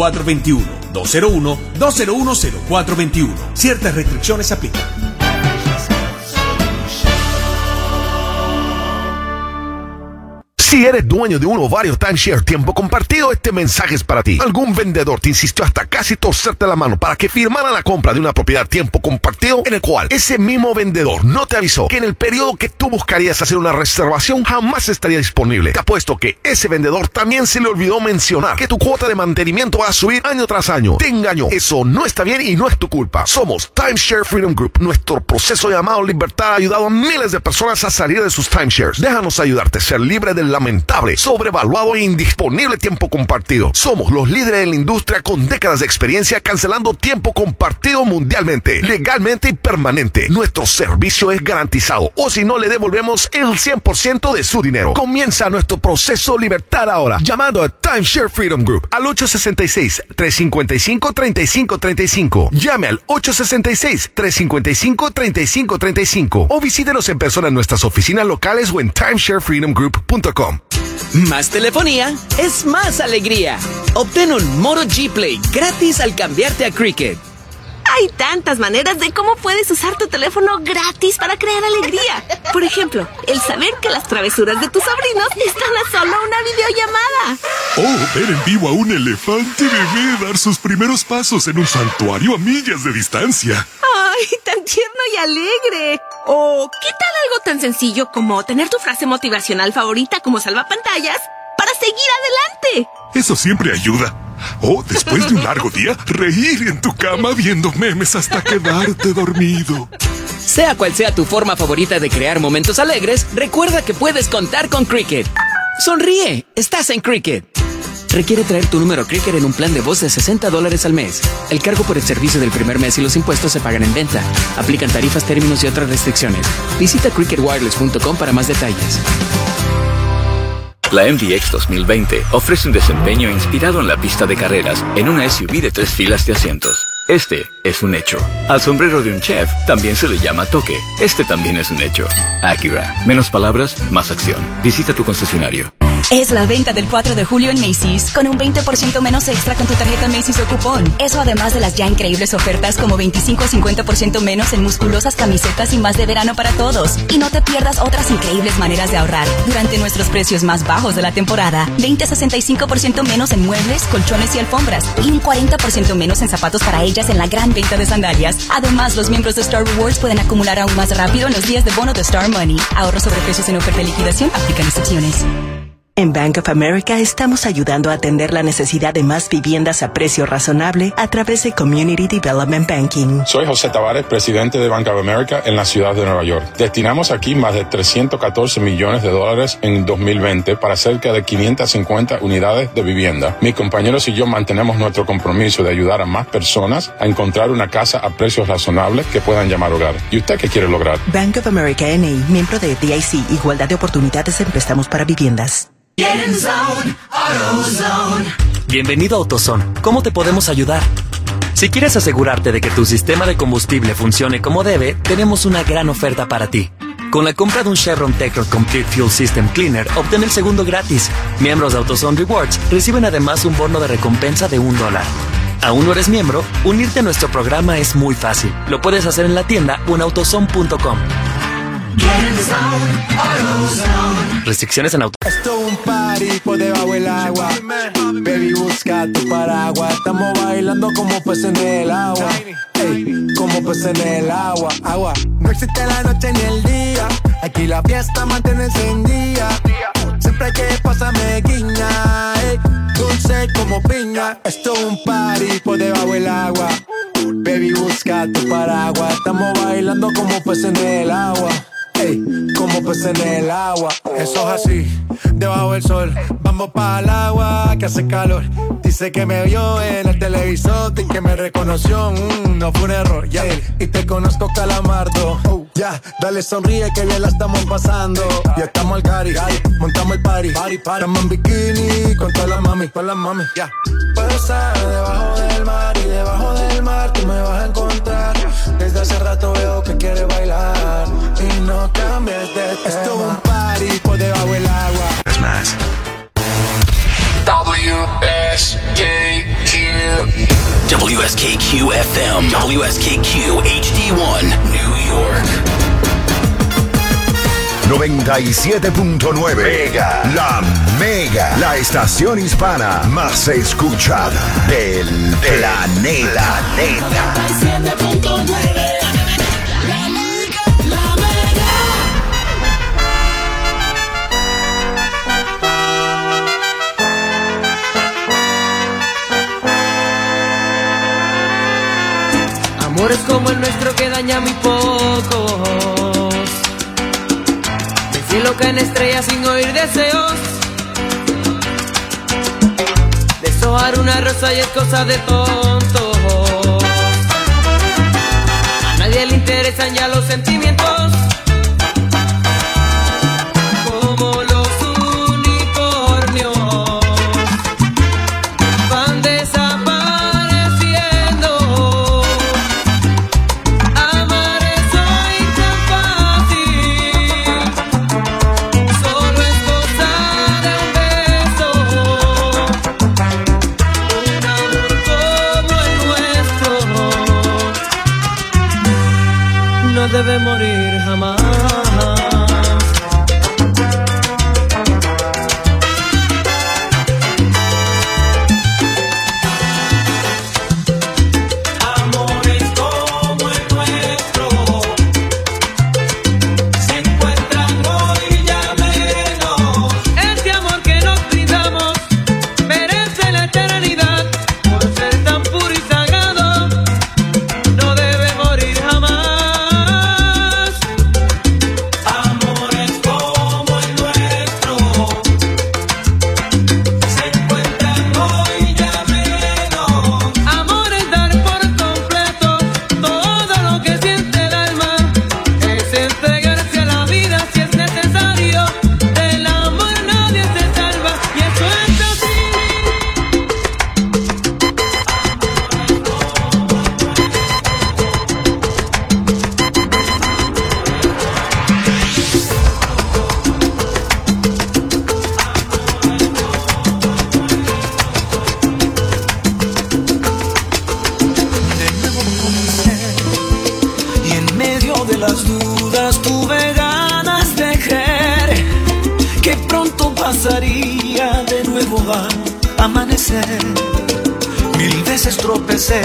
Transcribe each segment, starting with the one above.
0421. 201-201-0421. Ciertas restricciones aplican. Si eres dueño de uno o varios timeshare tiempo compartido, este mensaje es para ti. Algún vendedor te insistió hasta casi torcerte la mano para que firmara la compra de una propiedad tiempo compartido en el cual ese mismo vendedor no te avisó que en el periodo que tú buscarías hacer una reservación jamás estaría disponible. Te apuesto que ese vendedor también se le olvidó mencionar que tu cuota de mantenimiento va a subir año tras año. Te engañó. Eso no está bien y no es tu culpa. Somos Timeshare Freedom Group. Nuestro proceso llamado Libertad ha ayudado a miles de personas a salir de sus timeshares. Déjanos ayudarte a ser libre de la lamentable, sobrevaluado e indisponible tiempo compartido. Somos los líderes en la industria con décadas de experiencia cancelando tiempo compartido mundialmente, legalmente y permanente. Nuestro servicio es garantizado o si no le devolvemos el 100% de su dinero. Comienza nuestro proceso libertad ahora llamando a Timeshare Freedom Group al 866-355-3535. Llame al 866-355-3535 o visítenos en persona en nuestras oficinas locales o en timesharefreedomgroup.com. Más telefonía es más alegría. Obtén un Moto G Play gratis al cambiarte a Cricket. Hay tantas maneras de cómo puedes usar tu teléfono gratis para crear alegría. Por ejemplo, el saber que las travesuras de tus sobrinos están a solo una videollamada. Oh, ver en vivo a un elefante bebé dar sus primeros pasos en un santuario a millas de distancia. ¡Ay, tan tierno y alegre! O, ¿qué tal algo tan sencillo como tener tu frase motivacional favorita como salvapantallas para seguir adelante? Eso siempre ayuda. O, después de un largo día, reír en tu cama viendo memes hasta quedarte dormido. Sea cual sea tu forma favorita de crear momentos alegres, recuerda que puedes contar con Cricket. Sonríe, estás en Cricket. Requiere traer tu número Cricket en un plan de voz de 60 dólares al mes. El cargo por el servicio del primer mes y los impuestos se pagan en venta. Aplican tarifas, términos y otras restricciones. Visita cricketwireless.com para más detalles. La MDX 2020 ofrece un desempeño inspirado en la pista de carreras en una SUV de tres filas de asientos. Este es un hecho. Al sombrero de un chef también se le llama toque. Este también es un hecho. Acura. Menos palabras, más acción. Visita tu concesionario. Es la venta del 4 de julio en Macy's, con un 20% menos extra con tu tarjeta Macy's o cupón. Eso además de las ya increíbles ofertas como 25 a 50% menos en musculosas camisetas y más de verano para todos. Y no te pierdas otras increíbles maneras de ahorrar durante nuestros precios más bajos de la temporada. 20 a 65% menos en muebles, colchones y alfombras. Y un 40% menos en zapatos para ellas en la gran venta de sandalias. Además, los miembros de Star Rewards pueden acumular aún más rápido en los días de bono de Star Money. Ahorro sobre precios en oferta de liquidación. Aplican excepciones. En Bank of America estamos ayudando a atender la necesidad de más viviendas a precio razonable a través de Community Development Banking. Soy José Tavares, presidente de Bank of America en la ciudad de Nueva York. Destinamos aquí más de 314 millones de dólares en 2020 para cerca de 550 unidades de vivienda. Mis compañeros y yo mantenemos nuestro compromiso de ayudar a más personas a encontrar una casa a precios razonables que puedan llamar hogar. ¿Y usted qué quiere lograr? Bank of America NA, miembro de DIC, Igualdad de Oportunidades en Préstamos para Viviendas. Bienvenido a AutoZone. ¿Cómo te podemos ayudar? Si quieres asegurarte de que tu sistema de combustible funcione como debe, tenemos una gran oferta para ti. Con la compra de un Chevron Tecro Complete Fuel System Cleaner, obtén el segundo gratis. Miembros de AutoZone Rewards reciben además un bono de recompensa de un dólar. ¿Aún no eres miembro? Unirte a nuestro programa es muy fácil. Lo puedes hacer en la tienda o en autozone.com. Restricciones en auto. Esto es un party por debajo del agua. Baby, busca tu paraguas. Estamos bailando como peces en el agua. Como peces en el agua. Agua. No existe la noche ni el día. Aquí la fiesta mantiene encendida. Siempre que pasa me guiña. Dulce como piña. Esto es un party por debajo del agua. Baby, busca tu paraguas. Estamos bailando como peces en el agua. Como peces en el agua. Eso es así, debajo del sol. Vamos para el agua que hace calor. Dice que me vio en el televisor y que me reconoció. Mm, no fue un error, ya. Y te conozco, calamardo. Ya, dale sonríe que bien la estamos pasando. Ya estamos al cari, montamos el party. party, party. Estamos en bikini con todas las mami, con las mami, ya. Puedo estar debajo del mar y debajo del mar tú me vas a encontrar. Desde hace rato veo que quieres bailar y no cambies de tema. Esto es un party por debajo del agua. Es más. WSJQ WSKQ FM, WSKQ HD1, New York. 97.9 Mega, la Mega, la estación hispana más escuchada del planeta. Amores como el nuestro que daña muy pocos. Del cielo caen estrellas sin oír deseos. Deshojar una rosa y es cosa de tontos. Interesan ya los sentimientos. Debe morir las dudas tuve ganas de creer que pronto pasaría de nuevo a amanecer. Mil veces tropecé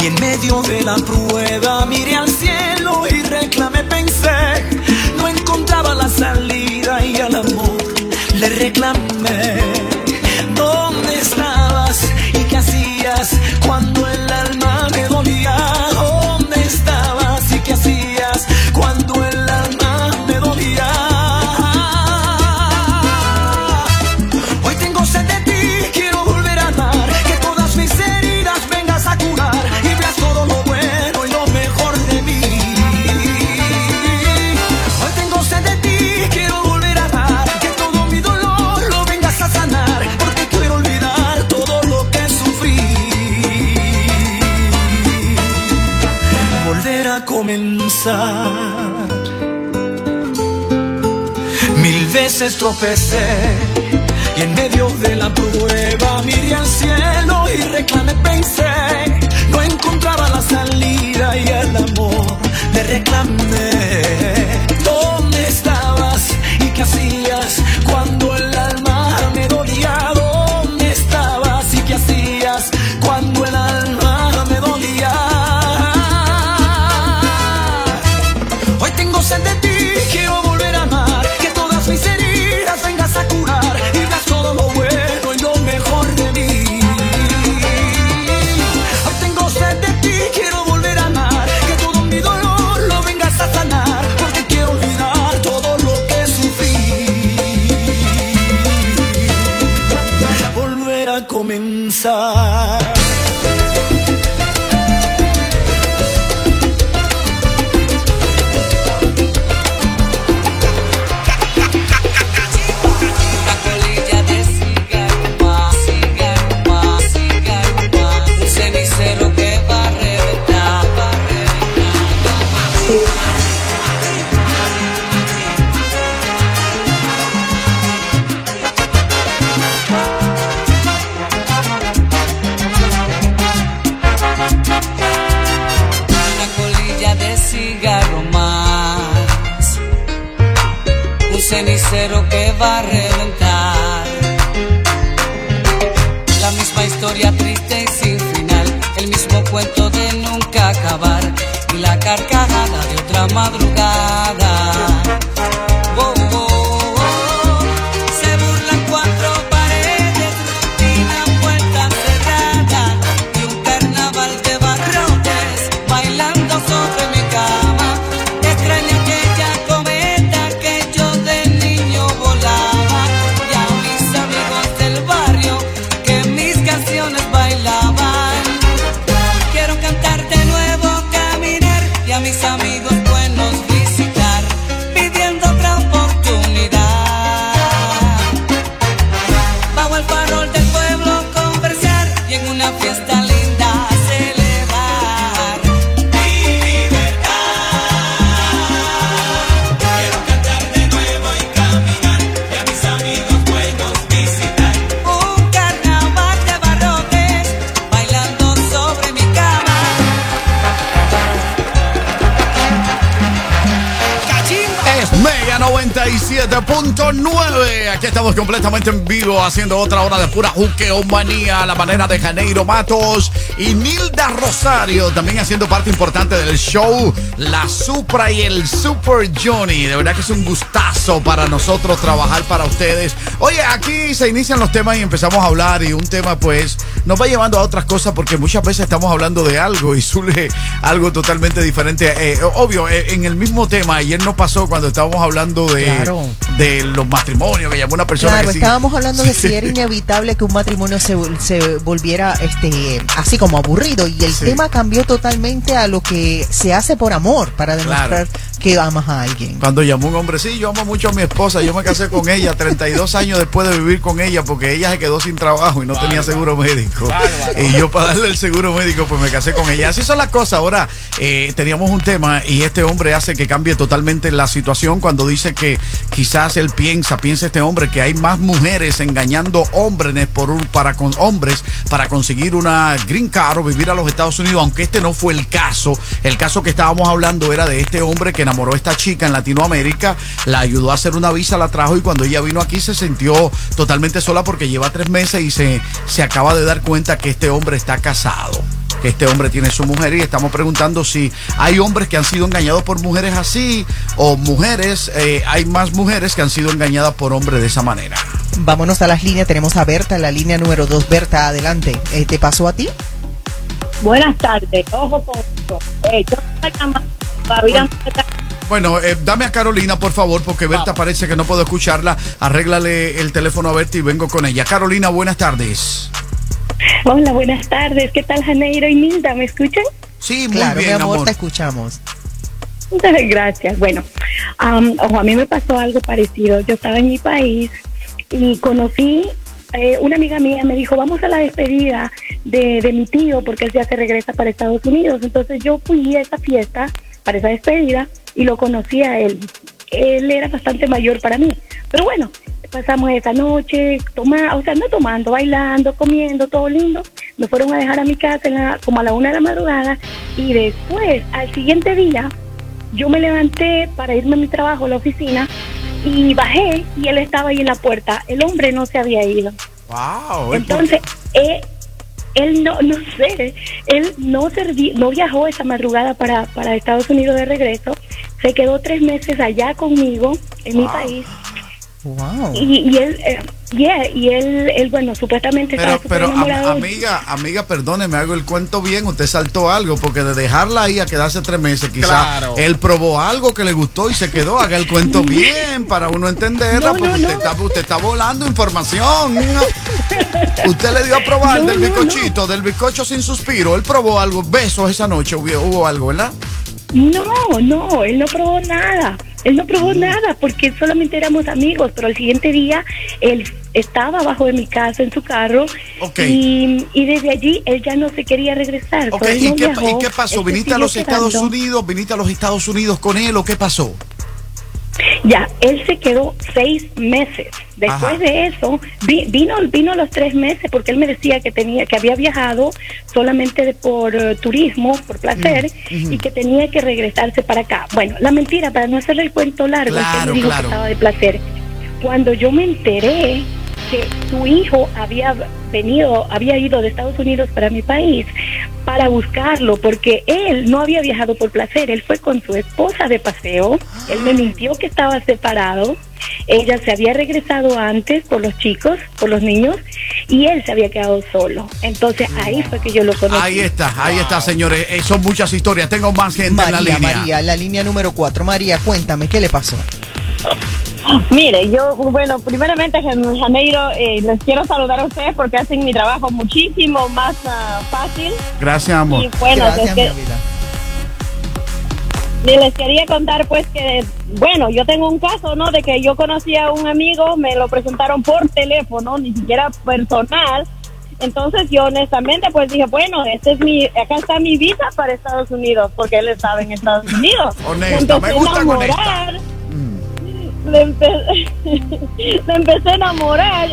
y en medio de la prueba miré al cielo y reclamé, pensé, no encontraba la salida y al amor le reclamé. Veces tropecé y en medio de la prueba miré al cielo y reclamé, pensé, no encontraba la salida y el amor le reclamé. ¿Dónde estabas y qué inside. 97.9. Aquí estamos completamente en vivo haciendo otra hora de pura juqueomanía a la manera de Janeiro Matos y Nilda Rosario también haciendo parte importante del show La Supra y el Super Johnny. De verdad que es un gustazo para nosotros trabajar para ustedes. Oye, aquí se inician los temas y empezamos a hablar y un tema pues nos va llevando a otras cosas porque muchas veces estamos hablando de algo y surge algo totalmente diferente. Eh, obvio, eh, en el mismo tema, ayer no pasó cuando estábamos hablando de, Claro. de los matrimonios, que llamó una persona Claro, que sí- estábamos hablando de si era inevitable que un matrimonio se, se volviera este así como aburrido y el Sí. tema cambió totalmente a lo que se hace por amor para demostrar que amas a alguien. Cuando llamó un hombre, sí, yo amo mucho a mi esposa, yo me casé con ella 32 años después de vivir con ella porque ella se quedó sin trabajo y no tenía seguro médico. Y yo para darle el seguro médico pues me casé con ella. Así son las cosas. Ahora eh, teníamos un tema y este hombre hace que cambie totalmente la situación cuando dice que quizás él piensa, piensa este hombre que hay más mujeres engañando hombres por para con hombres para conseguir una green card o vivir a los Estados Unidos, aunque este no fue el caso. El caso que estábamos hablando era de este hombre que enamoró a esta chica en Latinoamérica, la ayudó a hacer una visa, la trajo y cuando ella vino aquí se sintió totalmente sola porque lleva tres meses y se, se acaba de dar cuenta que este hombre está casado. Que este hombre tiene su mujer y estamos preguntando si hay hombres que han sido engañados por mujeres así o mujeres, eh, hay más mujeres que han sido engañadas por hombres de esa manera. Vámonos a las líneas, tenemos a Berta en la línea número 2. Berta, adelante. Eh, ¿Te pasó a ti? Buenas tardes, ojo con esto. Eh, yo todavía Bueno, eh, dame a Carolina, por favor, porque Berta parece que no puedo escucharla. Arréglale el teléfono a Berta y vengo con ella. Carolina, buenas tardes. Hola, buenas tardes. ¿Qué tal, Janeiro y Nilda? ¿Me escuchan? Sí, claro, bien, mi amor, amor. te escuchamos. Gracias. Bueno, ojo, a mí me pasó algo parecido. Yo estaba en mi país y conocí, eh, una amiga mía me dijo, vamos a la despedida de, de mi tío porque él ya se regresa para Estados Unidos. Entonces yo fui a esa fiesta, para esa despedida, y lo conocí a él. Él era bastante mayor para mí. Pero bueno, pasamos esa noche, toma, o sea, no tomando, bailando, comiendo, todo lindo. Me fueron a dejar a mi casa en la- como a la una de la madrugada y después, al siguiente día, yo me levanté para irme a mi trabajo, a la oficina, y bajé y él estaba ahí en la puerta. El hombre no se había ido. Wow. Entonces, eh, él no, no sé, él no, serví- no viajó esa madrugada para, para Estados Unidos de regreso, se quedó tres meses allá conmigo, en mi país, Wow. y, y él, eh, yeah, y él, él, bueno, supuestamente Pero, pero am- amiga, amiga, perdóneme, hago el cuento bien. Usted saltó algo porque de dejarla ahí a quedarse tres meses, quizás Claro. él probó algo que le gustó y se quedó. Haga el cuento bien para uno entenderla, No, porque no, usted, no. Está, usted está volando información. Usted le dio a probar No, del no, bizcochito, del bizcocho sin suspiro. Él probó algo, besos esa noche, hubo, hubo algo, ¿verdad? No, no, él no probó nada. Él no probó nada porque solamente éramos amigos, pero al siguiente día él estaba abajo de mi casa en su carro Ok. y, y desde allí él ya no se quería regresar. Ok, so él ¿y, no qué, viajó, y qué pasó? ¿Viniste a los Estados. Unidos? ¿Viniste a los Estados Unidos con él o qué pasó? Ya, él se quedó seis meses. Después Ajá. de eso, vi- vino, vino los tres meses porque él me decía que tenía, que había viajado solamente de- por eh, turismo, por placer, y que tenía que regresarse para acá. Bueno, la mentira, para no hacerle el cuento largo, es que él dijo claro. que estaba de placer. Cuando yo me enteré que su hijo había venido, había ido de Estados Unidos para mi país para buscarlo, porque él no había viajado por placer, él fue con su esposa de paseo, él me mintió que estaba separado, ella se había regresado antes por los chicos, por los niños, y él se había quedado solo. Entonces ahí fue que yo lo conocí. Ahí está, ahí está, señores. Eh, son muchas historias. Tengo más gente en la María, línea. María, la línea número 4. María, cuéntame, ¿qué le pasó? Mire, yo, bueno, primeramente, Jan- Janeiro, eh, les quiero saludar a ustedes porque hacen mi trabajo muchísimo más ah, fácil. Gracias, amor. Y bueno, es que- Y les quería contar pues que, bueno, yo tengo un caso, ¿no? De que yo conocí a un amigo, me lo presentaron por teléfono, ni siquiera personal. Entonces yo honestamente pues dije, bueno, este es mi, acá está mi visa para Estados Unidos, porque él estaba en Estados Unidos. Honesta, me gusta con enamorar. Le, empe- empecé a enamorar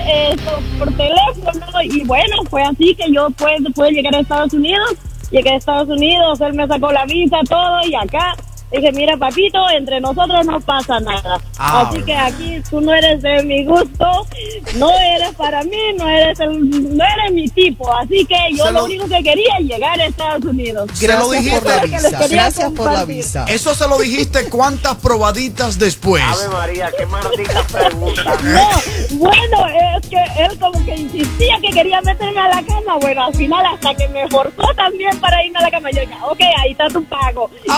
por teléfono y bueno, fue así que yo pues, pude llegar a Estados Unidos. Llegué a Estados Unidos, él me sacó la visa, todo y acá dije, mira papito, entre nosotros no pasa nada. Ah, así que aquí tú no eres de mi gusto, no eres para mí, no eres el, no eres mi tipo. Así que yo lo, lo- único que quería es llegar a Estados Unidos. Se lo dijiste. Eso es lo que les quería compartir. Eso se lo dijiste cuántas probaditas después. María, qué maldita pregunta. No, bueno, es que él como que insistía que quería meterme a la cama. Bueno, al final hasta que me forzó también para irme a la cama. Yo dije, ok, ahí está tu pago. Y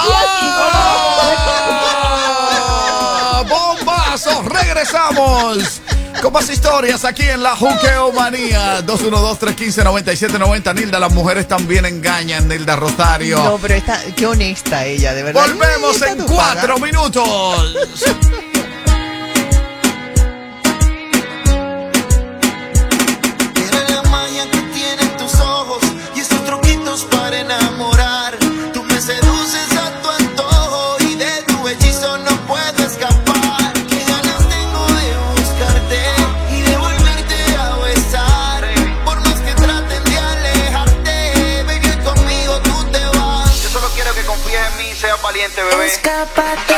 ¡Ah! ¡Bombazo! ¡Regresamos! Con más historias aquí en la Juqueo Manía 212-315-9790 Nilda, las mujeres también engañan Nilda Rosario No, pero está, qué honesta ella, de verdad. Volvemos en cuatro paga. minutos Escápate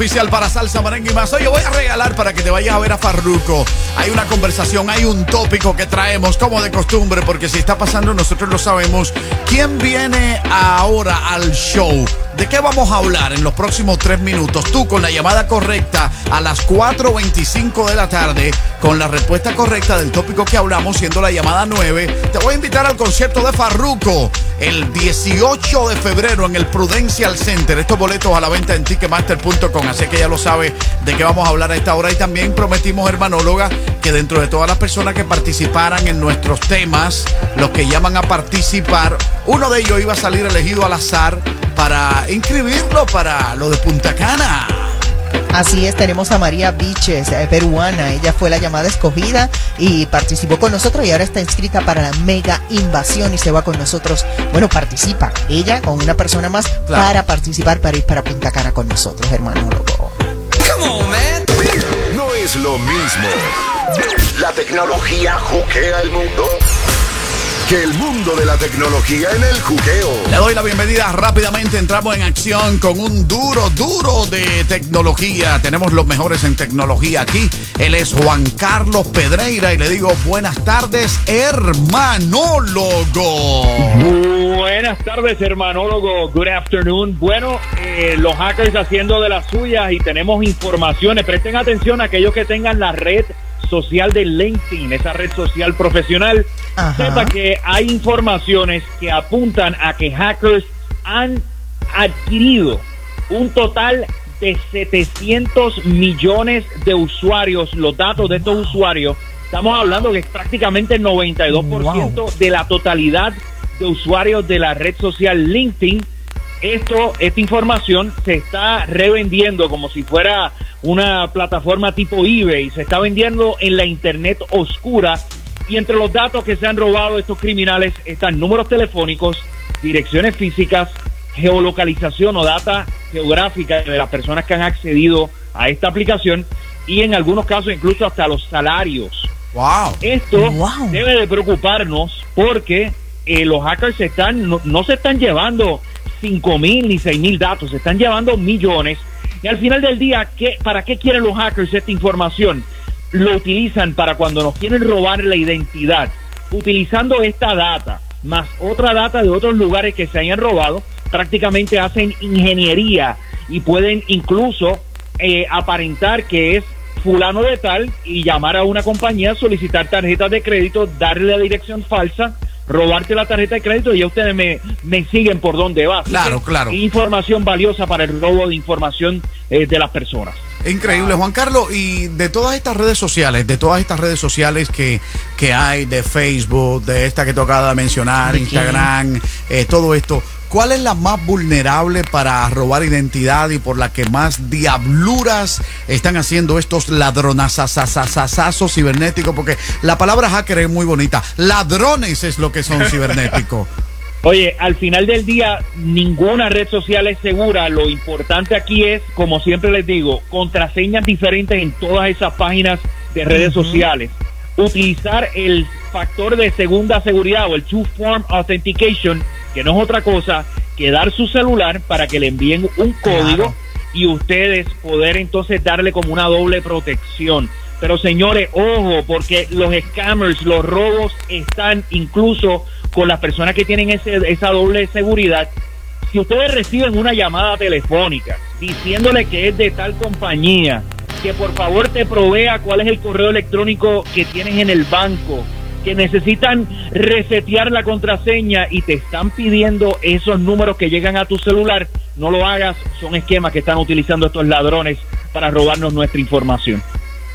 oficial para salsa, merengue y más. Oye, voy a regalar para que te vayas a ver a Farruko. Hay una conversación, hay un tópico que traemos como de costumbre, porque si está pasando nosotros lo sabemos. ¿Quién viene ahora al show? ¿De qué vamos a hablar en los próximos tres minutos? Tú con la llamada correcta a las 4.25 de la tarde, con la respuesta correcta del tópico que hablamos, siendo la llamada 9, te voy a invitar al concierto de Farruko el 18 de febrero en el Prudential Center. Estos boletos a la venta en ticketmaster.com, así que ya lo sabe de qué vamos a hablar a esta hora. Y también prometimos, hermanóloga, que dentro de todas las personas que participaran en nuestros temas, los que llaman a participar, uno de ellos iba a salir elegido al azar para inscribirlo para lo de Punta Cana. Así es, tenemos a María Viches, eh, peruana. Ella fue la llamada escogida y participó con nosotros y ahora está inscrita para la mega invasión y se va con nosotros. Bueno, participa ella con una persona más para participar para ir para Punta Cana con nosotros, hermanólogo. No es lo mismo. La tecnología juquea el mundo. Que el mundo de la tecnología en el juqueo. Le doy la bienvenida rápidamente. Entramos en acción con un duro, duro de tecnología. Tenemos los mejores en tecnología aquí. Él es Juan Carlos Pedreira y le digo buenas tardes, hermanólogo. Buenas tardes, hermanólogo. Good afternoon. Bueno, eh, los hackers haciendo de las suyas y tenemos informaciones. Presten atención a aquellos que tengan la red social de LinkedIn, esa red social profesional. Sepa que hay informaciones que apuntan a que hackers han adquirido un total de 700 millones de usuarios, los datos de estos usuarios. Estamos hablando que es prácticamente el 92% de la totalidad de usuarios de la red social LinkedIn. Esto, esta información se está revendiendo como si fuera una plataforma tipo eBay. Se está vendiendo en la internet oscura. Y entre los datos que se han robado estos criminales están números telefónicos, direcciones físicas, geolocalización o data geográfica de las personas que han accedido a esta aplicación y en algunos casos incluso hasta los salarios. Wow. Esto debe de preocuparnos porque eh, los hackers se están, no, no se están llevando 5 mil ni 6 mil datos, se están llevando millones. Y al final del día, ¿qué, ¿para qué quieren los hackers esta información? Lo utilizan para cuando nos quieren robar la identidad. Utilizando esta data, más otra data de otros lugares que se hayan robado, prácticamente hacen ingeniería y pueden incluso eh, aparentar que es fulano de tal y llamar a una compañía, solicitar tarjetas de crédito, darle la dirección falsa, robarte la tarjeta de crédito y ya ustedes me, me siguen por dónde va. Claro, claro. Información valiosa para el robo de información eh, de las personas. Increíble, Juan Carlos. Y de todas estas redes sociales, de todas estas redes sociales que, que hay, de Facebook, de esta que tocaba mencionar. Instagram, eh, todo esto, ¿cuál es la más vulnerable para robar identidad y por la que más diabluras están haciendo estos ladronazazazazazazos cibernéticos? Porque la palabra hacker es muy bonita. Ladrones es lo que son cibernéticos. Oye, al final del día, ninguna red social es segura. Lo importante aquí es, como siempre les digo, contraseñas diferentes en todas esas páginas de redes sociales. Utilizar el factor de segunda seguridad o el two-form authentication, que no es otra cosa que dar su celular para que le envíen un código y ustedes poder entonces darle como una doble protección. Pero señores, ojo, porque los scammers, los robos están incluso con las personas que tienen ese, esa doble seguridad, si ustedes reciben una llamada telefónica diciéndole que es de tal compañía, que por favor te provea cuál es el correo electrónico que tienes en el banco, que necesitan resetear la contraseña y te están pidiendo esos números que llegan a tu celular, no lo hagas, son esquemas que están utilizando estos ladrones para robarnos nuestra información.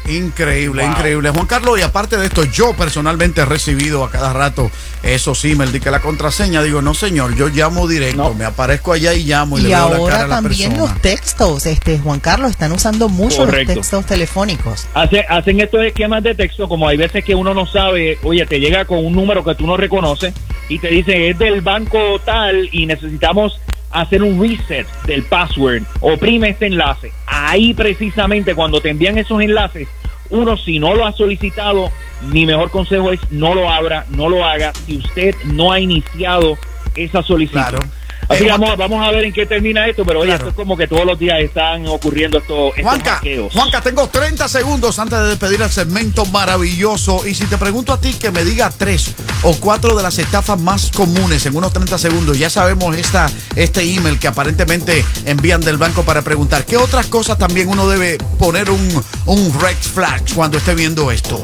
Increíble, Wow. increíble. Juan Carlos, y aparte de esto, yo personalmente he recibido a cada rato esos emails de que la contraseña, digo, no señor, yo llamo directo, me aparezco allá y llamo y, Y le veo la cara ahora a la también persona. los textos, este Juan Carlos, están usando mucho Correcto. los textos telefónicos. Hace- hacen estos esquemas de texto, como hay veces que uno no sabe, oye, te llega con un número que tú no reconoces y te dice es del banco tal y necesitamos hacer un reset del password, oprime este enlace. Ahí precisamente cuando te envían esos enlaces, uno si no lo ha solicitado, mi mejor consejo es no lo abra, no lo haga si usted no ha iniciado esa solicitud. Así que Juan- vamos, vamos a ver en qué termina esto, pero oye, esto es como que todos los días están ocurriendo estos, estos Juanca, hackeos. Juanca, tengo 30 segundos antes de despedir el segmento maravilloso. Y si te pregunto a ti que me diga tres o cuatro de las estafas más comunes en unos 30 segundos, ya sabemos esta, este email que aparentemente envían del banco para preguntar. ¿Qué otras cosas también uno debe poner un, un red flag cuando esté viendo esto?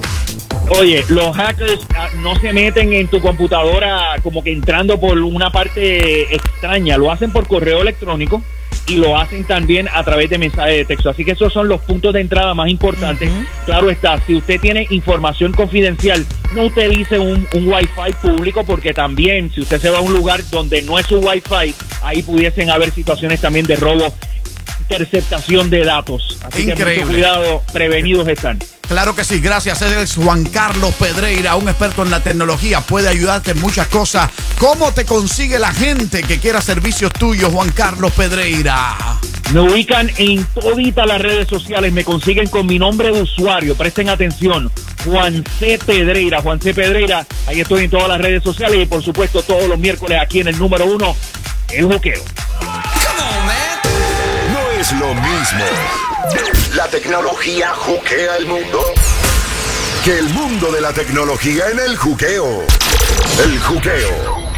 Oye, los hackers ah, no se meten en tu computadora como que entrando por una parte extraña, lo hacen por correo electrónico y lo hacen también a través de mensajes de texto. Así que esos son los puntos de entrada más importantes. Claro está, si usted tiene información confidencial, no utilice un, un Wi-Fi público porque también si usted se va a un lugar donde no es su Wi-Fi, ahí pudiesen haber situaciones también de robo, interceptación de datos. Así que Increíble. mucho cuidado, prevenidos están. Claro que sí, gracias. Es Juan Carlos Pedreira, un experto en la tecnología. Puede ayudarte en muchas cosas. ¿Cómo te consigue la gente que quiera servicios tuyos, Juan Carlos Pedreira? Me ubican en toditas las redes sociales, me consiguen con mi nombre de usuario, presten atención, Juan C. Pedreira, Juan C. Pedreira, ahí estoy en todas las redes sociales y por supuesto todos los miércoles aquí en el número uno, el juqueo. Es lo mismo. La tecnología juquea el mundo. Que el mundo de la tecnología en el juqueo. El juqueo.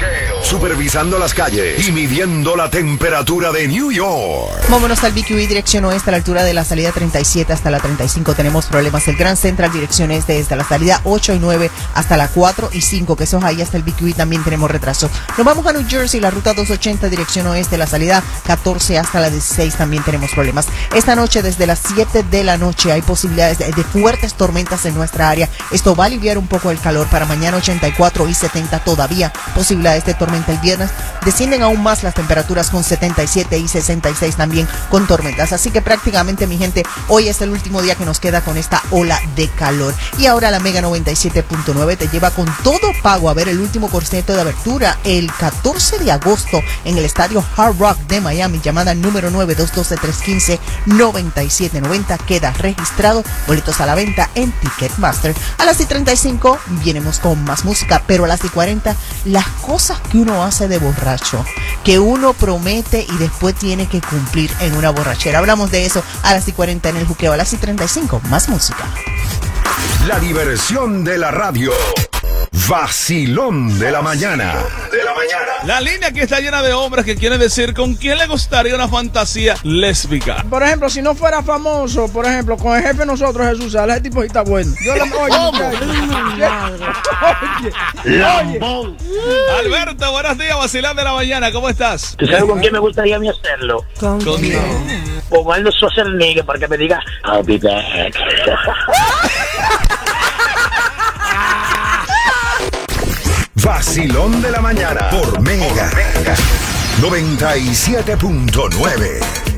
Supervisando las calles y midiendo la temperatura de New York. Vámonos al BQE dirección oeste a la altura de la salida 37 hasta la 35 tenemos problemas. El Grand Central dirección este desde la salida 8 y 9 hasta la 4 y 5 que eso es ahí hasta el BQE también tenemos retraso. Nos vamos a New Jersey, la ruta 280 dirección oeste, la salida 14 hasta la 16 también tenemos problemas. Esta noche desde las 7 de la noche hay posibilidades de, fuertes tormentas en nuestra área. Esto va a aliviar un poco el calor para mañana 84 y 70 todavía posibilidades de el viernes. Descienden aún más las temperaturas con 77 y 66 también con tormentas. Así que prácticamente mi gente, hoy es el último día que nos queda con esta ola de calor. Y ahora la Mega 97.9 te lleva con todo pago a ver el último concierto de abertura el 14 de agosto en el estadio Hard Rock de Miami, llamada número 9 212 315 9790 Queda registrado, boletos a la venta en Ticketmaster. A las y 35 vienemos con más música, pero a las y 40 las cosas que uno hace de borracho, que uno promete y después tiene que cumplir en una borrachera. Hablamos de eso a las y 40 en el juqueo, a las y 35 más música. La diversión de la radio. Vacilón de la mañana. De la mañana. La línea que está llena de hombres que quieren decir con quién le gustaría una fantasía lésbica. Por ejemplo, si no fuera famoso, por ejemplo, con el jefe de nosotros, Jesús Sala, ese tipo está bueno. Yo le oye, muchacho. Oye, Alberto, buenos días, vacilón de la mañana, ¿cómo estás? ¿Tú sabes con quién me gustaría a mí hacerlo? ¿Con quién? Con Arnold Schwarzenegger para que me diga I'll be back. Vacilón de la mañana por Mega. 97.9.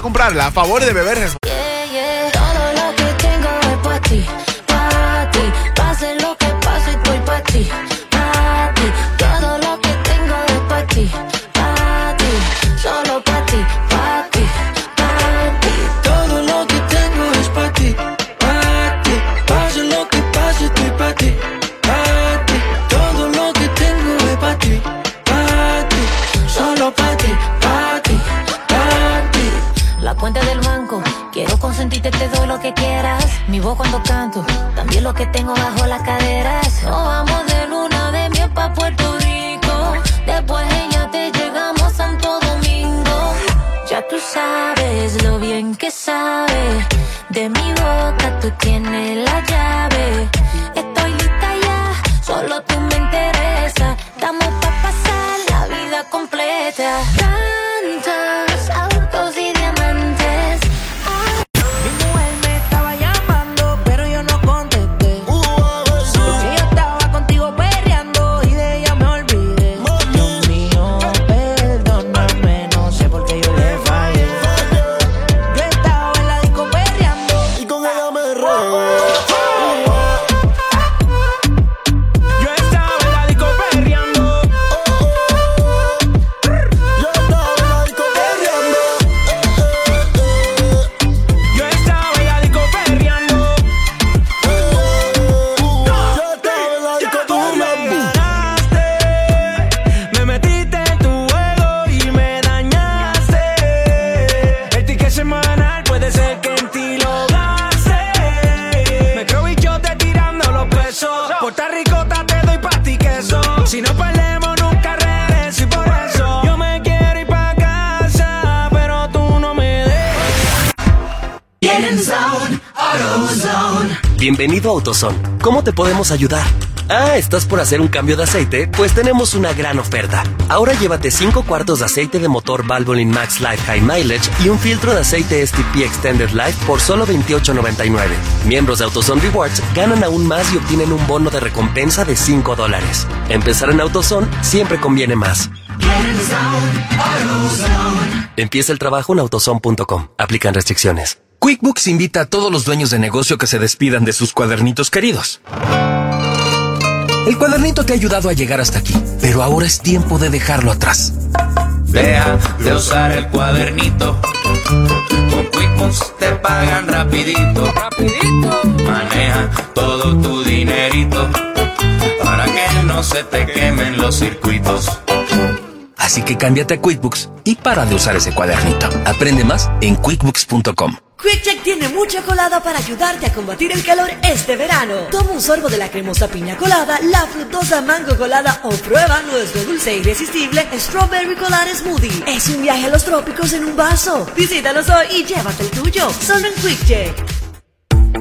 comprarla. A favor de beber Bienvenido a AutoZone. ¿Cómo te podemos ayudar? Ah, ¿estás por hacer un cambio de aceite? Pues tenemos una gran oferta. Ahora llévate 5 cuartos de aceite de motor Valvoline Max Life High Mileage y un filtro de aceite STP Extended Life por solo $28.99. Miembros de AutoZone Rewards ganan aún más y obtienen un bono de recompensa de 5 dólares. Empezar en AutoZone siempre conviene más. Empieza el trabajo en autozone.com. Aplican restricciones. QuickBooks invita a todos los dueños de negocio que se despidan de sus cuadernitos queridos. El cuadernito te ha ayudado a llegar hasta aquí, pero ahora es tiempo de dejarlo atrás. Deja de usar el cuadernito. Con QuickBooks te pagan rapidito. Rapidito. Maneja todo tu dinerito para que no se te quemen los circuitos. Así que cámbiate a QuickBooks y para de usar ese cuadernito. Aprende más en quickbooks.com. QuickCheck tiene mucha colada para ayudarte a combatir el calor este verano. Toma un sorbo de la cremosa piña colada, la frutosa mango colada o prueba nuestro dulce irresistible Strawberry Colada Smoothie. Es un viaje a los trópicos en un vaso. Visítanos hoy y llévate el tuyo. Solo en QuickCheck.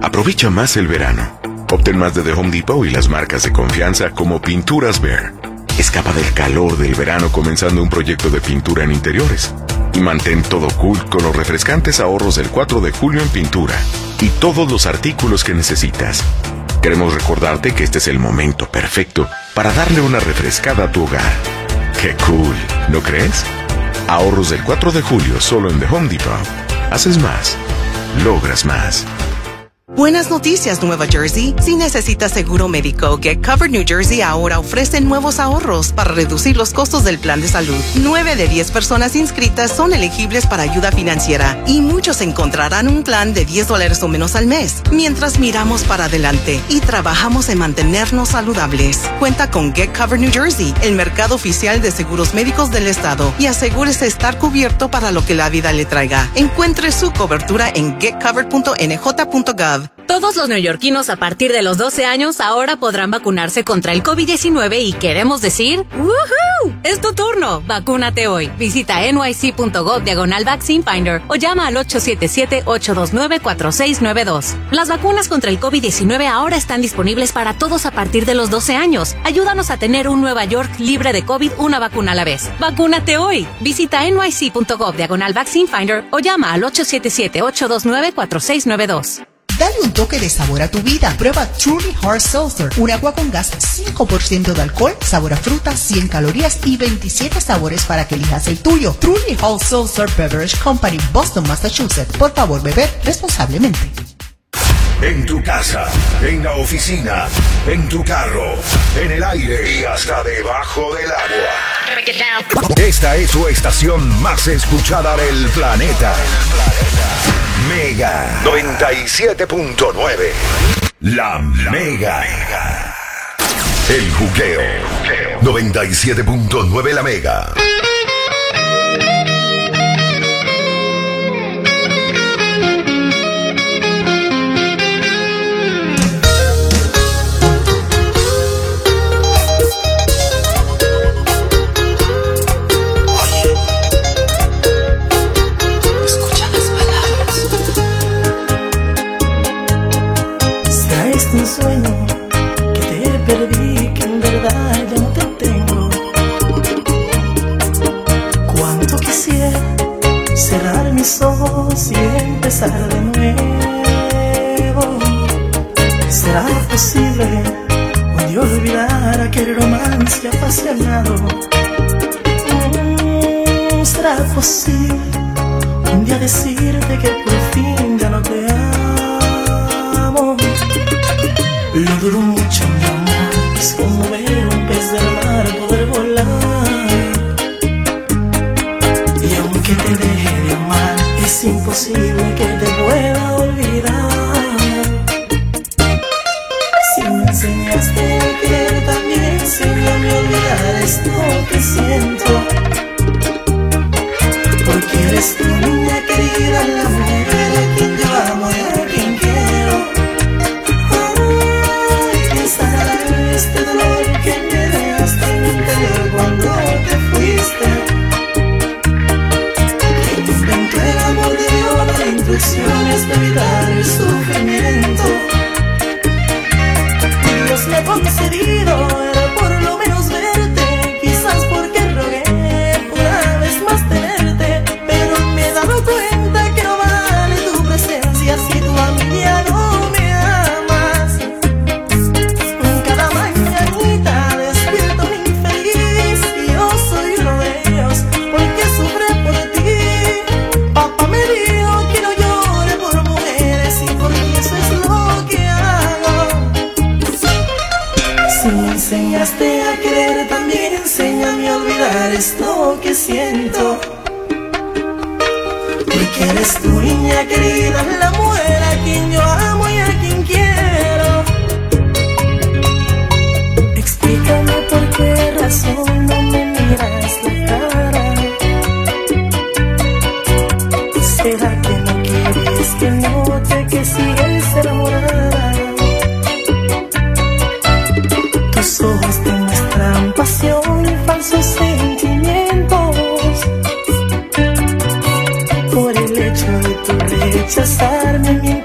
Aprovecha más el verano. Obtén más de The Home Depot y las marcas de confianza como Pinturas Bear. Escapa del calor del verano comenzando un proyecto de pintura en interiores. Y mantén todo cool con los refrescantes ahorros del 4 de julio en pintura y todos los artículos que necesitas. Queremos recordarte que este es el momento perfecto para darle una refrescada a tu hogar. ¡Qué cool! ¿No crees? Ahorros del 4 de julio solo en The Home Depot. Haces más. Logras más. Buenas noticias, Nueva Jersey. Si necesitas seguro médico, Get Covered New Jersey ahora ofrece nuevos ahorros para reducir los costos del plan de salud. Nueve de diez personas inscritas son elegibles para ayuda financiera y muchos encontrarán un plan de 10 dólares o menos al mes, mientras miramos para adelante y trabajamos en mantenernos saludables. Cuenta con Get Covered New Jersey, el mercado oficial de seguros médicos del estado, y asegúrese estar cubierto para lo que la vida le traiga. Encuentre su cobertura en getcovered.nj.gov. Todos los neoyorquinos a partir de los 12 años ahora podrán vacunarse contra el COVID-19 y queremos decir, ¡Woohoo! Es tu turno. Vacúnate hoy. Visita nyc.gov diagonal vaccine finder o llama al 877-829-4692. Las vacunas contra el COVID-19 ahora están disponibles para todos a partir de los 12 años. Ayúdanos a tener un Nueva York libre de COVID una vacuna a la vez. Vacúnate hoy. Visita nyc.gov diagonal vaccine finder o llama al 877-829-4692. Dale un toque de sabor a tu vida. Prueba Truly Hard Seltzer, un agua con gas 5% de alcohol, sabor a fruta, 100 calorías y 27 sabores para que elijas el tuyo. Truly Hard Seltzer Beverage Company, Boston, Massachusetts. Por favor, beber responsablemente. En tu casa, en la oficina, en tu carro, en el aire y hasta debajo del agua. Esta es su estación más escuchada del planeta. Mega 97.9. La Mega. El juqueo. 97.9 La Mega. enseñaste a querer, también enséñame a olvidar esto que siento. Porque eres tu niña querida, la mujer a quien yo amo. Cesarme mi?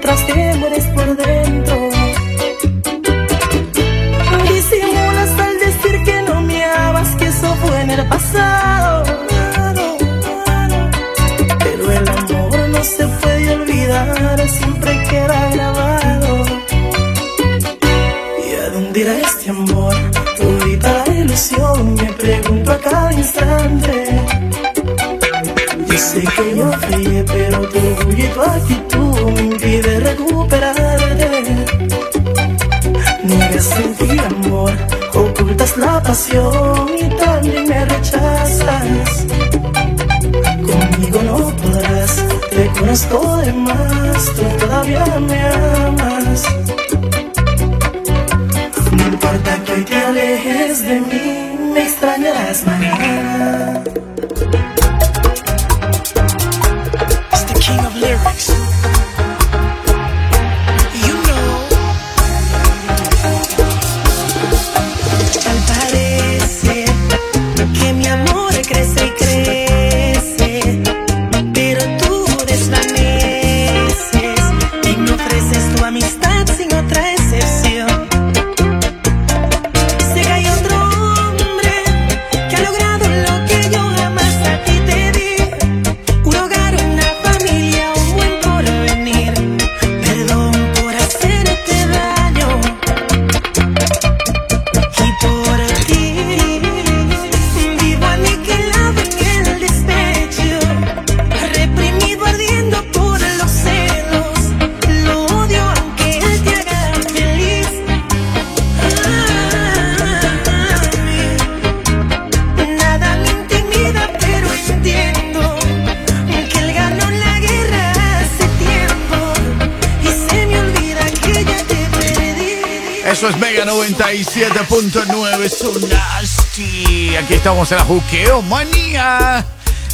lo demás, tú todavía me amas. No importa que hoy te alejes de mí, me extrañarás mañana. Estamos en la Juqueo Manía.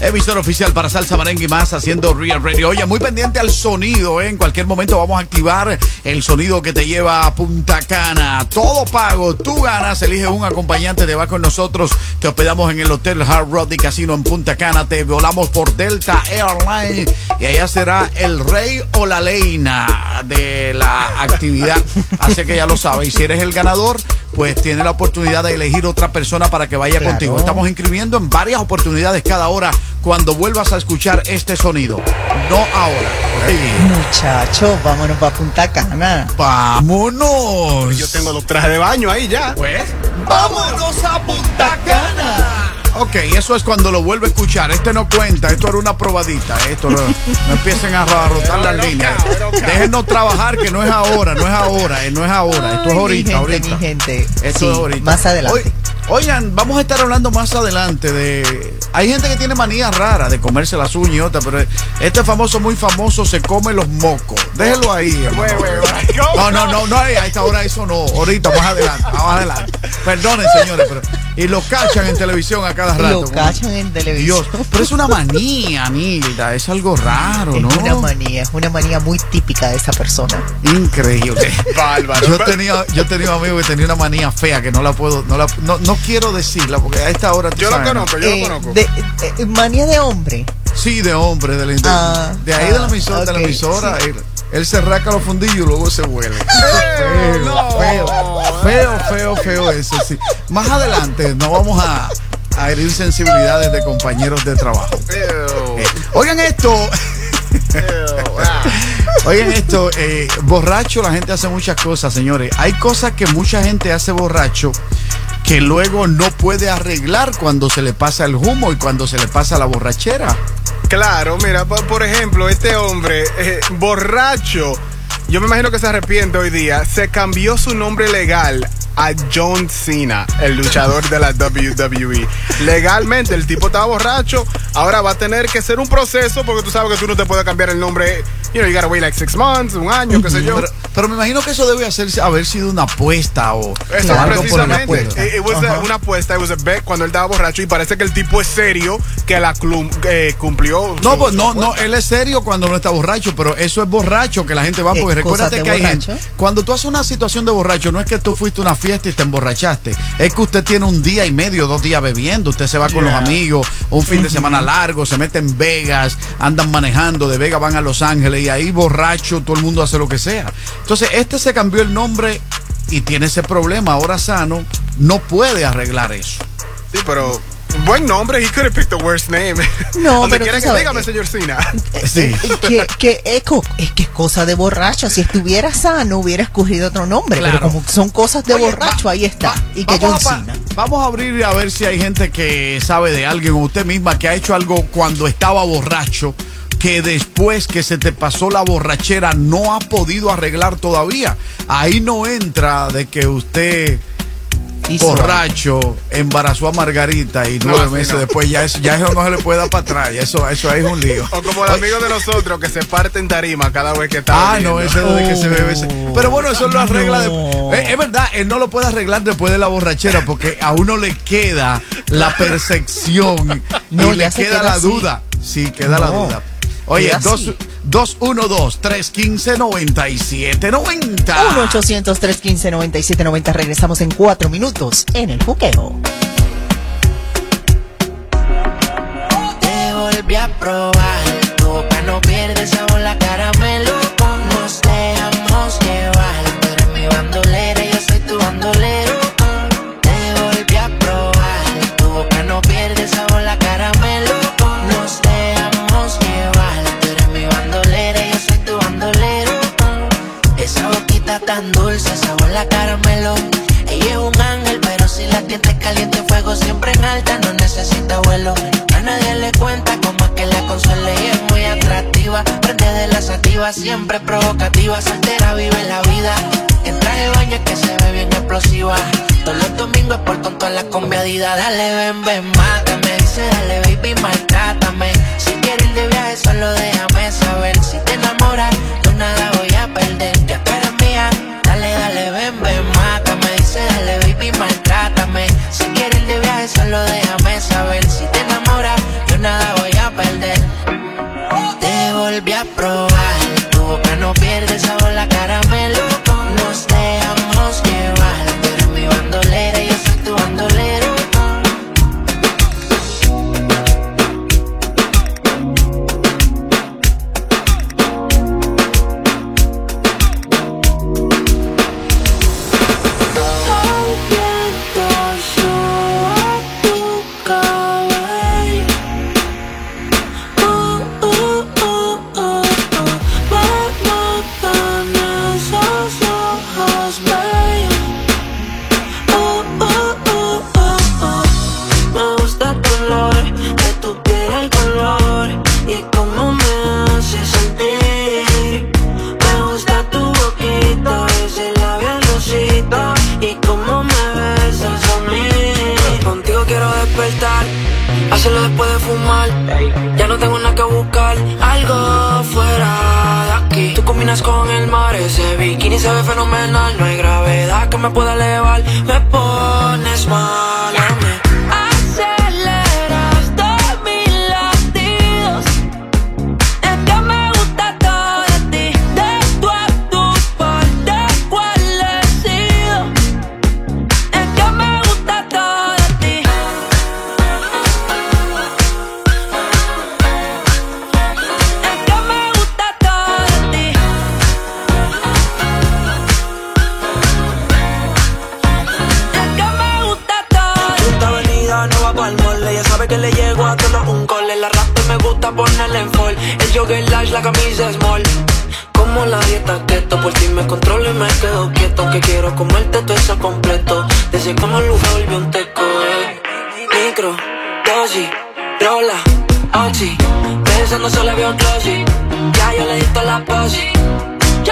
Emisor oficial para Salsa Merengue y más haciendo Real Radio. Oye, muy pendiente al sonido. ¿eh? En cualquier momento vamos a activar el sonido que te lleva a Punta Cana. Todo pago, tú ganas, elige un acompañante, te va con nosotros. Te hospedamos en el Hotel Hard Rock y Casino en Punta Cana. Te volamos por Delta Airlines y allá será el rey o la leina de la actividad. Así que ya lo sabes. Y si eres el ganador, pues tiene la oportunidad de elegir otra persona para que vaya Claro. contigo. Estamos inscribiendo en varias oportunidades cada hora cuando vuelvas a escuchar este sonido. No ahora. Muchacho, vámonos para Punta Cana. Vámonos. Yo tengo los trajes de baño ahí ya. Pues, vámonos a Punta Cana. Ok, eso es cuando lo vuelvo a escuchar. Este no cuenta, esto era una probadita. Esto no, no empiecen a ro- a rotar las líneas. Déjenos trabajar, que no es ahora, no es ahora, eh, no es ahora. Esto es mi ahorita, gente, ahorita. mi gente. Esto Sí, es ahorita. más adelante. Oigan, vamos a estar hablando más adelante de. Hay gente que tiene manía rara de comerse las uñas y otra, pero este famoso, muy famoso, se come los mocos. Déjelo ahí, hermano. No, no, no, no, a esta hora eso no. Ahorita, más adelante, más adelante. Perdonen, señores, pero. Y lo cachan en televisión a cada rato. Lo cachan en televisión. Dios, pero es una manía, Nilda, es algo raro, Es ¿no? una manía, es una manía muy típica de esa persona. Increíble. Bárbaro. Yo tenía, yo tenía un amigo que tenía una manía fea que no la puedo, no la, no, no quiero decirla porque a esta hora Yo ¿no? conozco, yo Eh, lo conozco. de- eh, manía de hombre. Sí, de hombre, de, la, de, Ah, de ahí de la ah, emisora, de la emisora, sí. Él, se rasca los fundillos y luego se huele. feo, feo, feo, feo, feo eso, sí. Más adelante no vamos a, a herir sensibilidades de compañeros de trabajo. Eh, oigan esto. Oigan esto, eh, borracho la gente hace muchas cosas, señores. Hay cosas que mucha gente hace borracho que luego no puede arreglar cuando se le pasa el humo y cuando se le pasa la borrachera. Claro, mira, por, ejemplo, este hombre eh, borracho, yo me imagino que se arrepiente hoy día, se cambió su nombre legal a John Cena, el luchador de la WWE. Legalmente, el tipo estaba borracho, ahora va a tener que hacer un proceso porque tú sabes que tú no te puedes cambiar el nombre. You know, you gotta wait like six months, un año, qué sé yo. Pero, pero me imagino que eso debe hacerse, haber sido una apuesta o Eso o algo por el precisamente. apuesta. It- it was a- una apuesta, it was a bet cuando él estaba borracho y parece que el tipo es serio que la clum- eh, cumplió. No, su- pues su no, apuesta. no, él es serio cuando no está borracho, pero eso es borracho que la gente va, Eh, porque cosas recuérdate que hay gente, cuando tú haces una situación de borracho, no es que tú fuiste una fiesta y te emborrachaste, es que usted tiene un día y medio, dos días bebiendo, usted se va con los amigos, un fin de semana largo, se mete en Vegas, andan manejando, de Vegas van a Los Ángeles y ahí borracho todo el mundo hace lo que sea. Entonces, este se cambió el nombre y tiene ese problema, ahora sano, no puede arreglar eso. Sí, pero buen nombre, he could have picked the worst name. No, Donde pero quiera tú que sabes dígame, señor Cena. Sí. que, que eco, es que es cosa de borracho. Si estuviera sano, hubiera escogido otro nombre. Claro. Pero como son cosas de Oye, borracho, va- ahí está. va- y que vamos, John a, vamos a abrir a ver si hay gente que sabe de alguien o usted misma que ha hecho algo cuando estaba borracho que después que se te pasó la borrachera no ha podido arreglar todavía. Ahí no entra de que usted Borracho embarazó a Margarita y No, nueve así meses no. después ya eso, ya eso no se le puede dar para atrás. ya Eso, eso es un lío. O como el amigo de nosotros que se parte en tarima cada vez que está. Ah, no, ese es de que se bebe. ese. Pero bueno, eso lo arregla. No. Eh, es verdad, él no lo puede arreglar después de la borrachera porque a uno le queda la percepción No, y le queda queda la así. duda. Sí, queda la No, duda. Oye, queda dos- así. 212-315-9790. 1-800-315-9790. Regresamos en cuatro minutos en el juqueo. Te volví a probar, tu boca no siempre en alta, no necesita vuelo. A nadie le cuenta cómo es que la consuela y es muy atractiva. Prende de la sativa, siempre provocativa, soltera vive la vida. Entra de baño es que se ve bien explosiva. Todos los domingos por tonto a la combiadida. Dale, ven, ven, mátame. Dale, baby, maltrátame. Si quieres ir de viaje, solo déjame que le llego a todos un cole. La rasta me gusta ponerle en fall. El jogger large, la camisa small. Como la dieta keto Por ti me controlo y me quedo quieto. Aunque quiero comerte todo eso completo. Desde como lugar volvió un teco eh. Micro, dosis, rola, oxi. Pensando solo veo glossy Ya yo le di toda la posi. De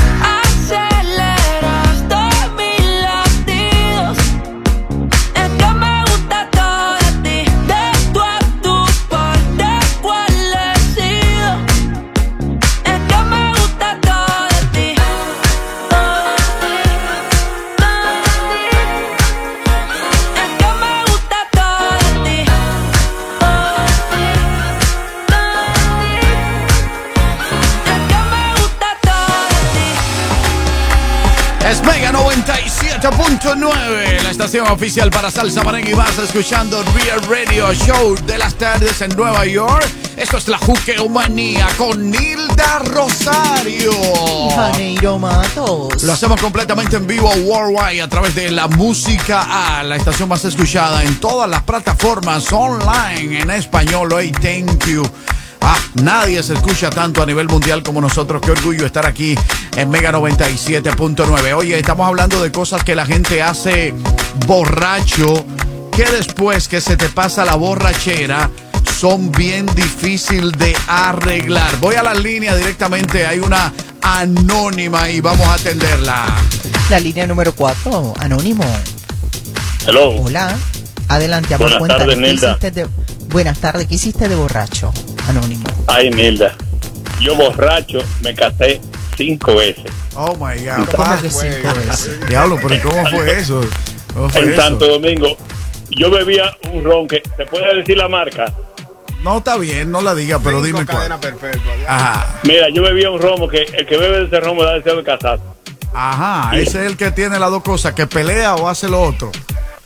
97.9, la estación oficial para salsa merengue y vas escuchando Real Radio Show de las tardes en Nueva York. Esto es la Juqueomanía con Nilda Rosario. Janeiro Matos. Lo hacemos completamente en vivo worldwide a través de la música A, la estación más escuchada en todas las plataformas online en español. Hoy, thank you. Ah, nadie se escucha tanto a nivel mundial como nosotros. Qué orgullo estar aquí en Mega 97.9. Oye, estamos hablando de cosas que la gente hace borracho, que después que se te pasa la borrachera, son bien difícil de arreglar. Voy a la línea directamente, hay una anónima y vamos a atenderla. La línea número 4, Anónimo. Hello. Hola. Adelante, amor. Buenas cuéntanos, tardes, ¿qué Nilda. hiciste de- Buenas tardes, ¿qué hiciste de borracho? Anónimo. Ay, Nilda. Yo borracho me casé cinco veces. Oh my God. ¿Cómo que cinco veces? Diablo, pero ¿y ¿cómo fue eso? ¿Cómo fue En eso? Santo Domingo. Yo bebía un ron que, ¿se puede decir la marca? No está bien, no la diga, pero dime cuál. Ajá. Mira, yo bebía un romo que el que bebe de ese romo da deseo de casarse. Ajá, ese es el que tiene las dos cosas, que pelea o hace lo otro.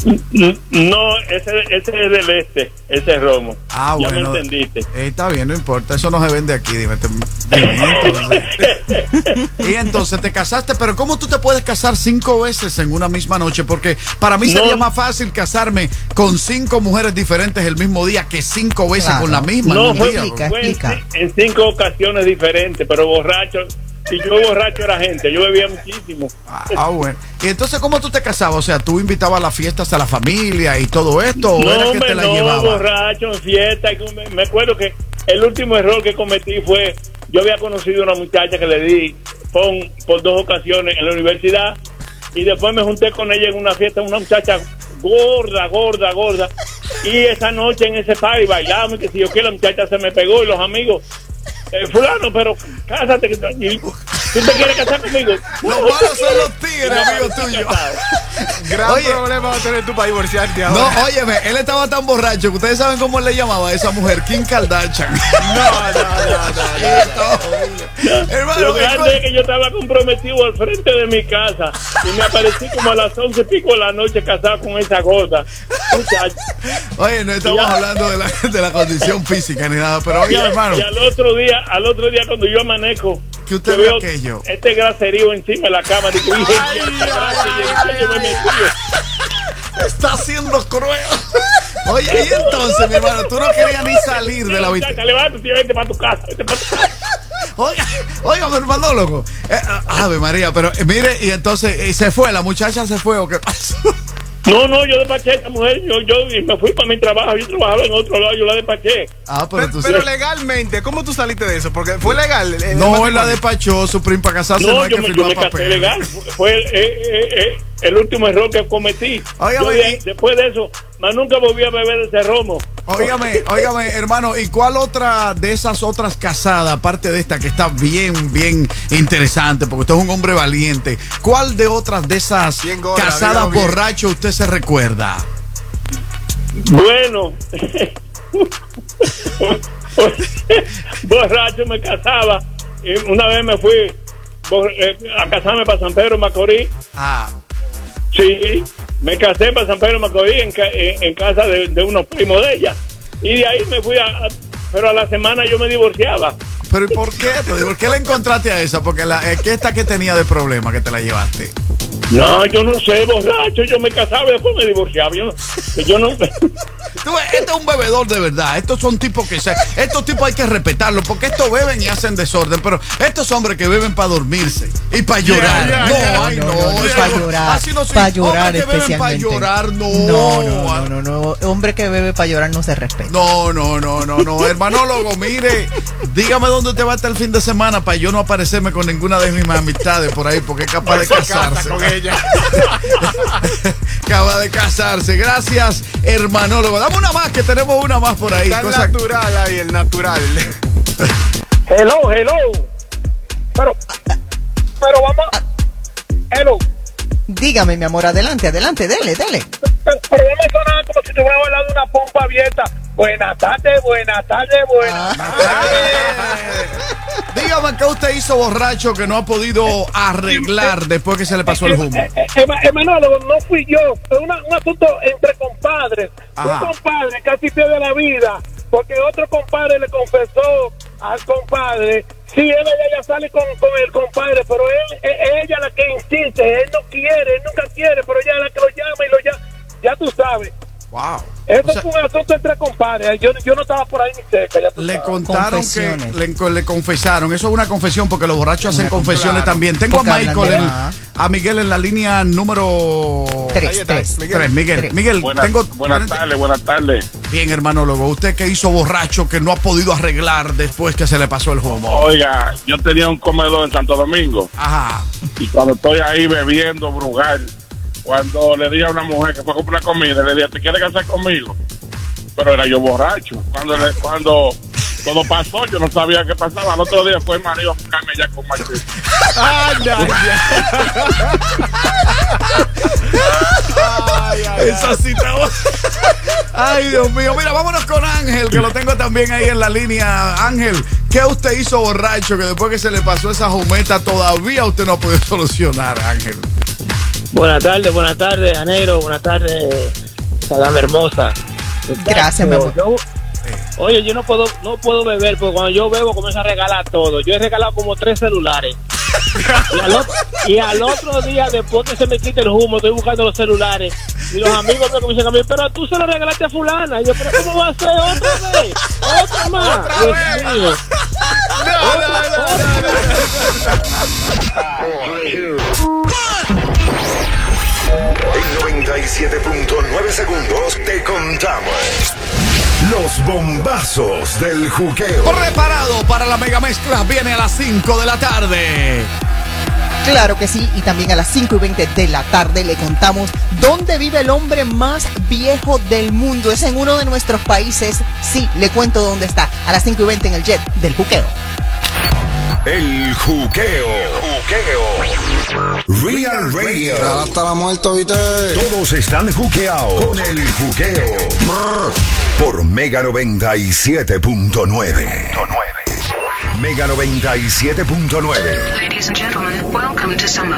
No, ese, ese es del este, ese romo. Ah, ya bueno. me entendiste. Eh, está bien, no importa, eso no se vende aquí, dime. te- dime, entonces. y entonces te casaste, pero ¿cómo tú te puedes casar cinco veces en una misma noche? Porque para mí sería No. más fácil casarme con cinco mujeres diferentes el mismo día que cinco veces Claro. con la misma. No, fue, día. fue en, en cinco ocasiones diferentes, pero borracho. Si yo borracho era gente, yo bebía muchísimo. Ah, bueno. Y entonces, ¿cómo tú te casabas? O sea, ¿tú invitabas a las fiestas a la familia y todo esto? ¿O No, era que hombre, te la no, llevaba? borracho, en fiesta. y me, me acuerdo que el último error que cometí fue, yo había conocido a una muchacha que le di pon por dos ocasiones en la universidad y después me junté con ella en una fiesta, una muchacha gorda, gorda, gorda. Y esa noche en ese party bailamos y que si yo que la muchacha se me pegó y los amigos, eh, fulano, pero cásate, que ¿tú te quieres casar conmigo? Los malos son los tigres, amigo tuyo. Gran Oye. problema va a tener tú para divorciarte ahora. No, óyeme, él estaba tan borracho que ustedes saben cómo él le llamaba a esa mujer, Kim Kardashian. Hermano, Lo ¿qué grande es que yo estaba comprometido al frente de mi casa y me aparecí como a las once y pico de la noche casado con esa gorda. Muchacho. Oye, no estamos Ya. hablando de la, de la condición física ni nada, pero Y, oye, al- hermano, y al otro día, al otro día cuando yo amanezco, ¿Qué usted veo aquello? este graserío encima de la cama, digo, "Hijo de esta grasa, y en qué yo me metí?". está siendo cruel. Oye, y entonces, mi hermano, tú no querías ni salir de la habitación. levántate vete para tu casa, vete para tu casa. Oiga, oiga, hermanólogo. Eh, Ave María, pero eh, mire, y entonces eh, se fue, la muchacha se fue o qué pasó. No, no, yo despaché a esta mujer, yo, yo y me fui para mi trabajo, yo trabajaba en otro lado, yo la despaché. Ah, Pero, pero legalmente, ¿cómo tú saliste de eso? Porque fue legal. el- el No, él la despachó, su prima para casarse. No, No, hay yo que me, yo firmar me casé papel. legal, fue eh, eh, eh, el último error que cometí. Óigame, de- y- después de eso, más nunca volví a beber ese romo. Óigame, óigame, hermano, ¿y cuál otra de esas otras casadas, aparte de esta que está bien, bien interesante, porque usted es un hombre valiente, ¿cuál de otras de esas gorda, casadas borrachos usted se recuerda? Bueno, borracho me casaba. Y una vez me fui eh, a casarme para San Pedro Macorís. Ah. Sí, me casé para San Pedro Macorís en, en- casa de, de unos primos de ella. Y de ahí me fui a- Pero a la semana yo me divorciaba. ¿Pero por qué? ¿Por qué le encontraste a esa? Porque la, eh, ¿qué esta que tenía de problema que te la llevaste? No, yo no sé, borracho. Yo me casaba y después me divorciaba. Yo no. Yo no Tú este es un bebedor de verdad. Estos son tipos que se. Estos tipos hay que respetarlos porque estos beben y hacen desorden. Pero estos hombres que beben para dormirse y para llorar. no, ay, No, no. no, no, eso pa' no. llorar, Así no soy. pa' llorar beben para especialmente. llorar, no. No, no, no, no, no. Hombre que bebe para llorar no se respeta. No, no, no, no, no. Hermanólogo, mire, dígame dónde te va a estar el fin de semana para yo no aparecerme con ninguna de mis amistades por ahí porque es capaz de Se casa casarse. con ella. Acaba de casarse. Gracias, hermanólogo. Dame una más, que tenemos una más por ahí. Está el Cosa- natural ahí, el natural. Hello, hello. Pero, pero vamos. Hello. Dígame, mi amor, adelante, adelante, dele, dele. Pero, pero vamos a sonar como si estuviera hablando de una pompa abierta. Buenas tardes, buenas tardes, buenas Dígame qué usted hizo borracho que no ha podido arreglar después que se le pasó el humo. Eh, eh, Hermanólogo, no fui yo. Una- un asunto entre compadres. Ajá. Un compadre casi pierde la vida porque otro compadre le confesó al compadre. Sí, él ella ya sale con, con el compadre, pero él, es ella la que insiste. Él no quiere, él nunca quiere, pero ella es la que lo llama y lo llama. Ya tú sabes. Wow. Eso es un asunto entre compadres. Yo, yo no estaba por ahí ni cerca. Ya Le sabes. contaron que le, le confesaron. Eso es una confesión porque los borrachos hacen confesiones claro. también. Tengo a Porque Michael, en- a Miguel en la línea número Tres, tres. Tres, Miguel. Miguel, Buenas, tengo. buenas tardes, buenas tardes. Bien, hermanólogo. Usted que hizo borracho que no ha podido arreglar después que se le pasó el humo. Oiga, yo tenía un comedor en Santo Domingo. Ajá. Y cuando estoy ahí bebiendo, brugal, cuando le dije a una mujer que fue a comprar comida, le dije, ¿te quieres casar conmigo? Pero era yo borracho. Cuando, le- cuando todo pasó, yo no sabía qué pasaba. Al otro día fue el marido a buscarme ya con machete. Esa cita. Ay, Dios mío. Mira, vámonos con Ángel, que lo tengo también ahí en la línea. Ángel, ¿qué usted hizo borracho que después que se le pasó esa jumeta todavía usted no ha podido solucionar, Ángel? Buenas tardes, buenas tardes, Janeiro. Buenas tardes, esa dama hermosa. Gracias, mi amor. Yo- oye, yo no puedo, no puedo beber porque cuando yo bebo comienzo a regalar todo. Yo he regalado como tres celulares. Y al, otro, y al otro día, después que se me quite el humo, estoy buscando los celulares. Y los amigos me comienzan a mí, pero tú se lo regalaste a fulana. Y yo, pero ¿cómo va a ser otra vez? Otra más. Dios mío. En 97.9 segundos te contamos los bombazos del juqueo. Preparado para la mega mezcla, viene a las 5 de la tarde. Claro que sí, y también a las 5 y 20 de la tarde le contamos dónde vive el hombre más viejo del mundo. Es en uno de nuestros países. Sí, le cuento dónde está. A las 5 y 20 en el jet del juqueo. El juqueo. Juqueo. Real Radio. Hasta la muerte, ¿viste? Todos están juqueados con el juqueo. Por Mega 97.9. Mega 97.9. Ladies and gentlemen, welcome to summer.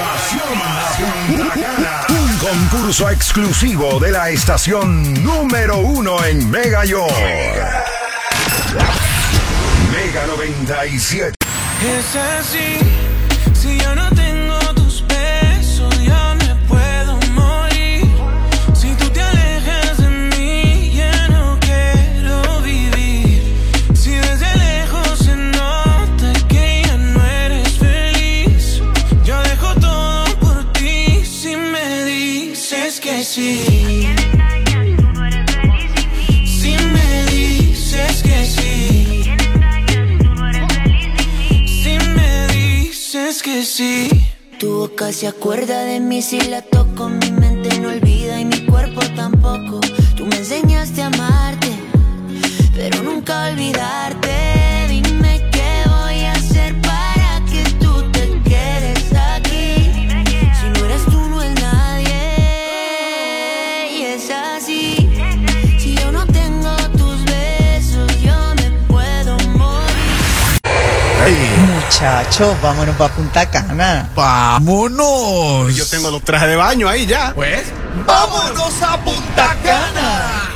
Un concurso exclusivo de la estación número uno en Mega York. Mega 97. Es así, si yo no tengo Tu boca se acuerda de mí si la toco, mi mente no olvida y mi cuerpo tampoco. Tú me enseñaste a amarte, pero nunca a Muchachos, vámonos para Punta Cana. ¡Vámonos! Yo tengo los trajes de baño ahí ya. Pues, ¡vámonos a Punta Cana!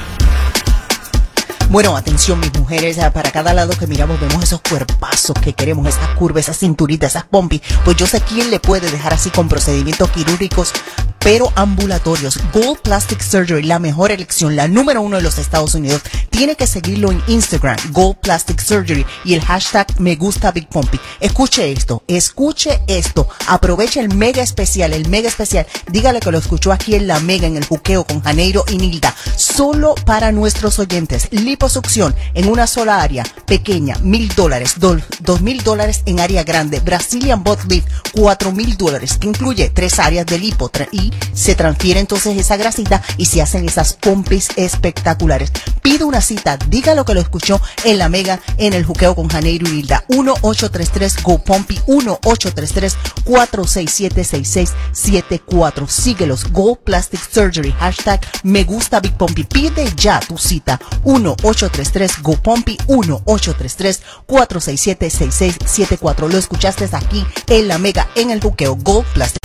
Bueno, atención mis mujeres, para cada lado que miramos vemos esos cuerpazos que queremos, esas curvas, esas cinturitas, esas pompis. Pues yo sé quién le puede dejar así con procedimientos quirúrgicos, pero ambulatorios. Gold Plastic Surgery, la mejor elección, la número uno de los Estados Unidos. Tiene que seguirlo en Instagram, Gold Plastic Surgery y el hashtag me gusta Big Pompey. Escuche esto, escuche esto. Aproveche el mega especial, el mega especial. Dígale que lo escuchó aquí en la mega, en el juqueo con Janeiro y Nilda. Solo para nuestros oyentes. Liposucción en una sola área, pequeña, mil dólares, dos mil dólares en área grande. Brazilian Butt Lift, cuatro mil dólares, que incluye tres áreas de lipo tra- y se transfiere entonces esa grasita y se hacen esas pompis espectaculares. Pide una cita, diga lo que lo escuchó en la mega en el juqueo con Janeiro y Nilda. 1833 Go Pompi 1833 467 6674. Síguelos Go Plastic Surgery hashtag me gusta Big Pompi. Pide ya tu cita 1833 Go Pompi 1833 467 6674. Lo escuchaste aquí en la mega en el juqueo Go Plastic.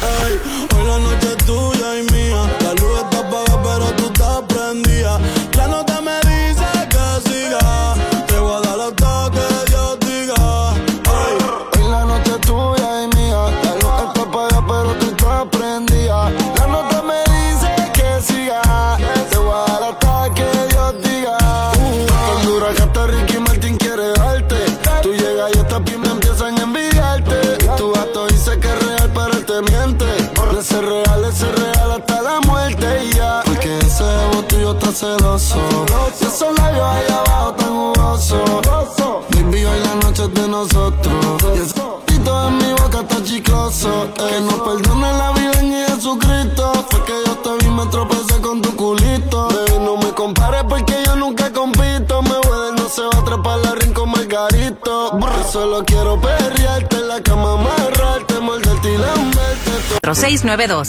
Y esos labios ahí abajo tan jugosos. Baby, hoy la noche es de nosotros. Y ese pito en mi boca está chicloso. Que nos perdone la vida en Jesucristo. Fue que yo te vi, me tropecé con tu culito. Baby, no me compares porque yo nunca compito. Me voy no se va a trepar la rincón margarito. Yo solo quiero perrearte en la cama, amarrarte, morderte y lamberte. 692.